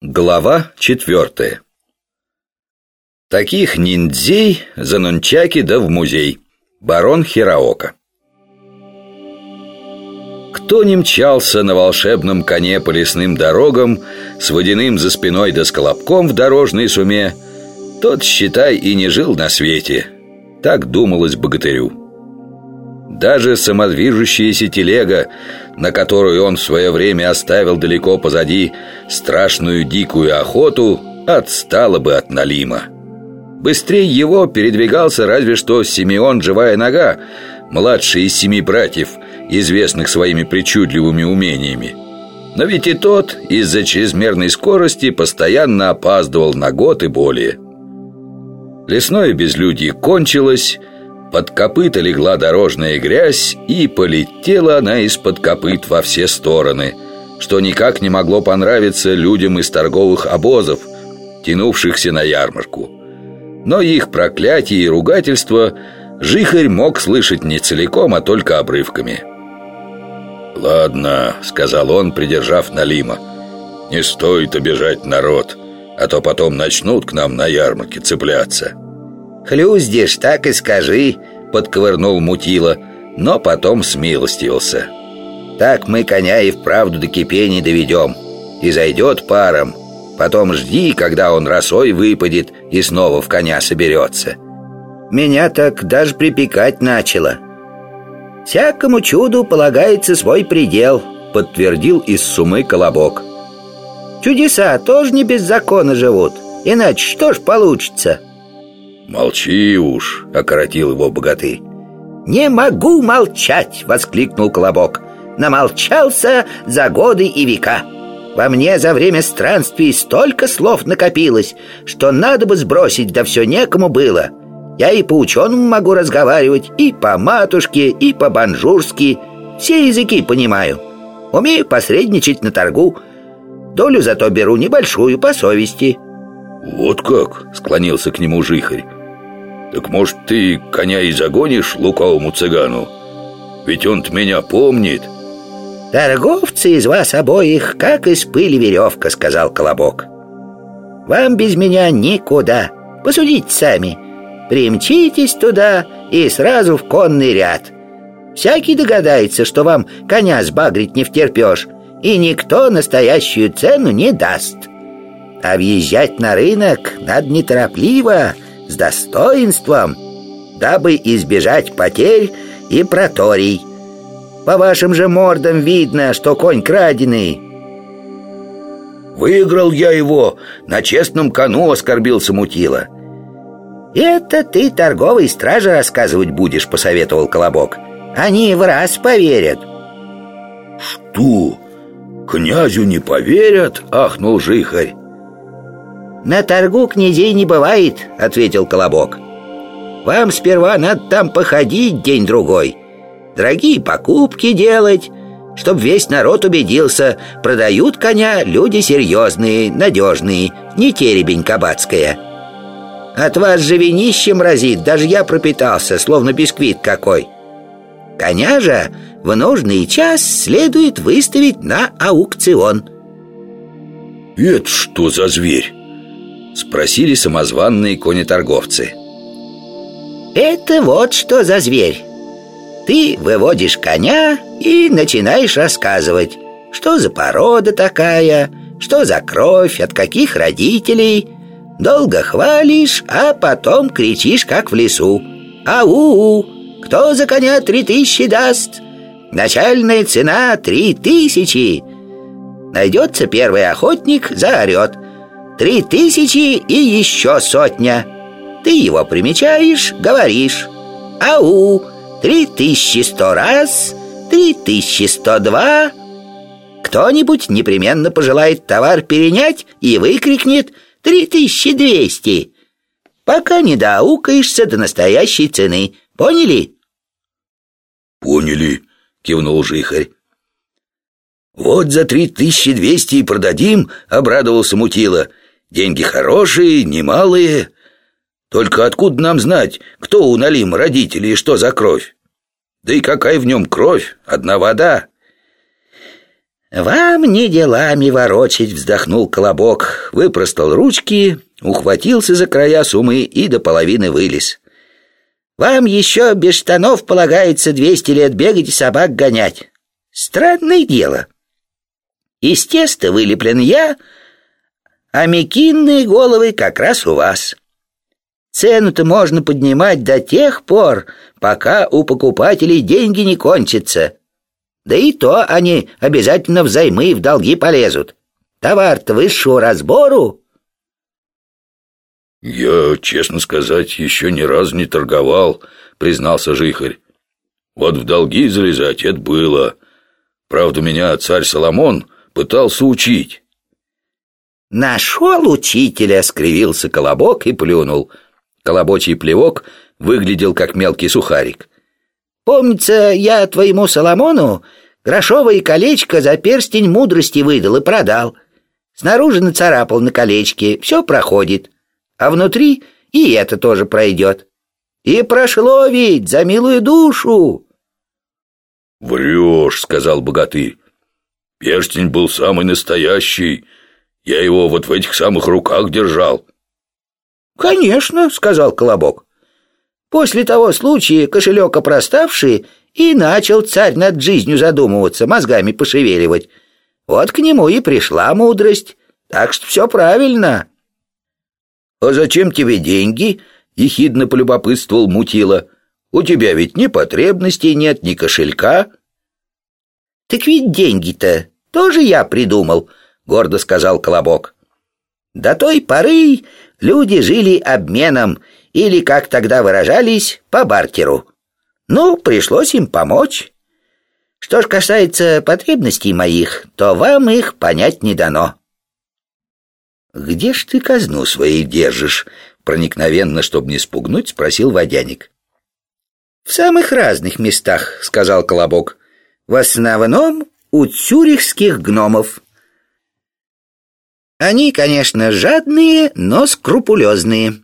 Глава четвертая Таких ниндзей за нунчаки да в музей. Барон Хираока. Кто не мчался на волшебном коне по лесным дорогам С водяным за спиной да с колобком в дорожной суме Тот, считай, и не жил на свете. Так думалось богатырю даже самодвижущаяся телега, на которую он в свое время оставил далеко позади страшную дикую охоту, отстала бы от Налима. Быстрее его передвигался разве что Симеон Живая Нога, младший из семи братьев, известных своими причудливыми умениями. Но ведь и тот из-за чрезмерной скорости постоянно опаздывал на год и более. Лесное безлюдье кончилось, под копыта легла дорожная грязь, и полетела она из-под копыт во все стороны, что никак не могло понравиться людям из торговых обозов, тянувшихся на ярмарку. Но их проклятие и ругательство Жихарь мог слышать не целиком, а только обрывками. «Ладно», — сказал он, придержав Налима, — «не стоит обижать народ, а то потом начнут к нам на ярмарке цепляться». «Хлюздишь, так и скажи», — подковырнул мутила, но потом смилостивился. «Так мы коня и вправду до кипения доведем, и зайдет паром. Потом жди, когда он росой выпадет и снова в коня соберется. Меня так даже припекать начало». «Всякому чуду полагается свой предел», — подтвердил из сумы колобок. «Чудеса тоже не без закона живут, иначе что ж получится?» «Молчи уж!» — окоротил его богатырь. «Не могу молчать!» — воскликнул Колобок. «Намолчался за годы и века. Во мне за время странствий столько слов накопилось, что надо бы сбросить, да все некому было. Я и по ученому могу разговаривать, и по матушке, и по-банжурски. Все языки понимаю. Умею посредничать на торгу. Долю зато беру небольшую по совести». «Вот как?» — склонился к нему жихарь. Так может ты коня и загонишь луковому цыгану? Ведь он-то меня помнит. Торговцы из вас обоих, как из пыли веревка, сказал Колобок. Вам без меня никуда. Посудите сами. Примчитесь туда и сразу в конный ряд. Всякий догадается, что вам коня сбагрить не втерпешь И никто настоящую цену не даст. А въезжать на рынок надо неторопливо с достоинством, дабы избежать потерь и проторий. По вашим же мордам видно, что конь краденый. Выиграл я его, на честном кону оскорбился Мутила. Это ты торговой страже рассказывать будешь, посоветовал Колобок. Они в раз поверят. Что? Князю не поверят? Ахнул Жихарь. «На торгу князей не бывает», — ответил Колобок. «Вам сперва надо там походить день-другой Дорогие покупки делать Чтоб весь народ убедился Продают коня люди серьезные, надежные Не теребень кабацкая. От вас же винищем разит Даже я пропитался, словно бисквит какой. Коня же в нужный час следует выставить на аукцион «Это что за зверь?» Спросили самозванные конеторговцы Это вот что за зверь. Ты выводишь коня и начинаешь рассказывать Что за порода такая Что за кровь, от каких родителей. Долго хвалишь, а потом кричишь, как в лесу. Ау, кто за коня три тысячи даст? Начальная цена три тысячи. Найдется первый охотник, заорет – Три тысячи и еще сотня. Ты его примечаешь, говоришь. Ау, три тысячи сто раз Три тысячи сто два. Кто-нибудь непременно пожелает товар перенять И выкрикнет Три тысячи двести Пока не доаукаешься до настоящей цены. Поняли? Поняли, кивнул Жихарь. «Вот за три тысячи двести и продадим», — обрадовался Мутила. Деньги хорошие, немалые. Только откуда нам знать, кто у Налим родители и что за кровь? Да и какая в нем кровь? Одна вода. «Вам не делами ворочать», — вздохнул Колобок, выпростал ручки, ухватился за края сумы и до половины вылез. «Вам еще без штанов полагается двести лет бегать и собак гонять. Странное дело. Из теста вылеплен я, а мекинные головы как раз у вас. Цену-то можно поднимать до тех пор, пока у покупателей деньги не кончатся». Да и то они обязательно взаймы и в долги полезут. Товар-то высшего разбору. «Я, честно сказать, еще ни разу не торговал», — признался Жихарь. «Вот в долги залезать это было. Правда, меня царь Соломон пытался учить». «Нашел учителя!» — скривился Колобок и плюнул. Колобочий плевок выглядел как мелкий сухарик. Помнится, я твоему Соломону грошовое колечко за перстень мудрости выдал и продал. Снаружи нацарапал на колечке, все проходит, а внутри и это тоже пройдет. И прошло ведь за милую душу. «Врешь», — сказал богатырь. «Перстень был самый настоящий. Я его вот в этих самых руках держал». «Конечно», — сказал Колобок. После того случая кошелек опроставший и начал царь над жизнью задумываться, мозгами пошевеливать. Вот к нему и пришла мудрость, так что все правильно. «А зачем тебе деньги?» — ехидно полюбопытствовал Мутила. «У тебя ведь ни потребностей нет, ни кошелька». «Так ведь деньги-то тоже я придумал», — гордо сказал Колобок. «До той поры люди жили обменом, или, как тогда выражались, по бартеру. Ну, пришлось им помочь. Что ж касается потребностей моих, то вам их понять не дано. «Где ж ты казну своей держишь?» Проникновенно, чтобы не спугнуть, спросил водяник. «В самых разных местах», — сказал Колобок. «В основном у цюрихских гномов». Они, конечно, жадные, но скрупулезные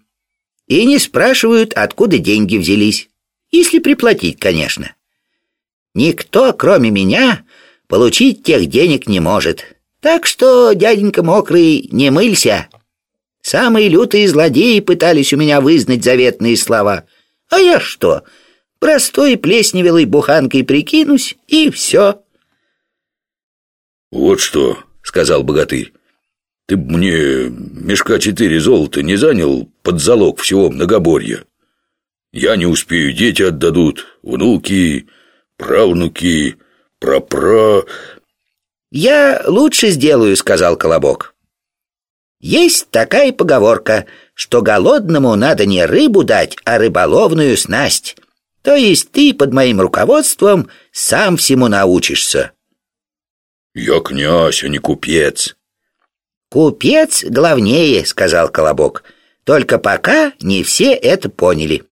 и не спрашивают, откуда деньги взялись, если приплатить, конечно. Никто, кроме меня, получить тех денег не может. Так что, дяденька мокрый, не мылься. Самые лютые злодеи пытались у меня вызнать заветные слова. А я что, простой плесневелой буханкой прикинусь, и все. «Вот что», — сказал богатырь, ты б мне мешка четыре золота не занял под залог всего многоборья? Я не успею, дети отдадут, внуки, правнуки, прапра...» «Я лучше сделаю», — сказал Колобок. «Есть такая поговорка, что голодному надо не рыбу дать, а рыболовную снасть. То есть ты под моим руководством сам всему научишься». «Я князь, а не купец», «Купец главнее», — сказал Колобок. «Только пока не все это поняли».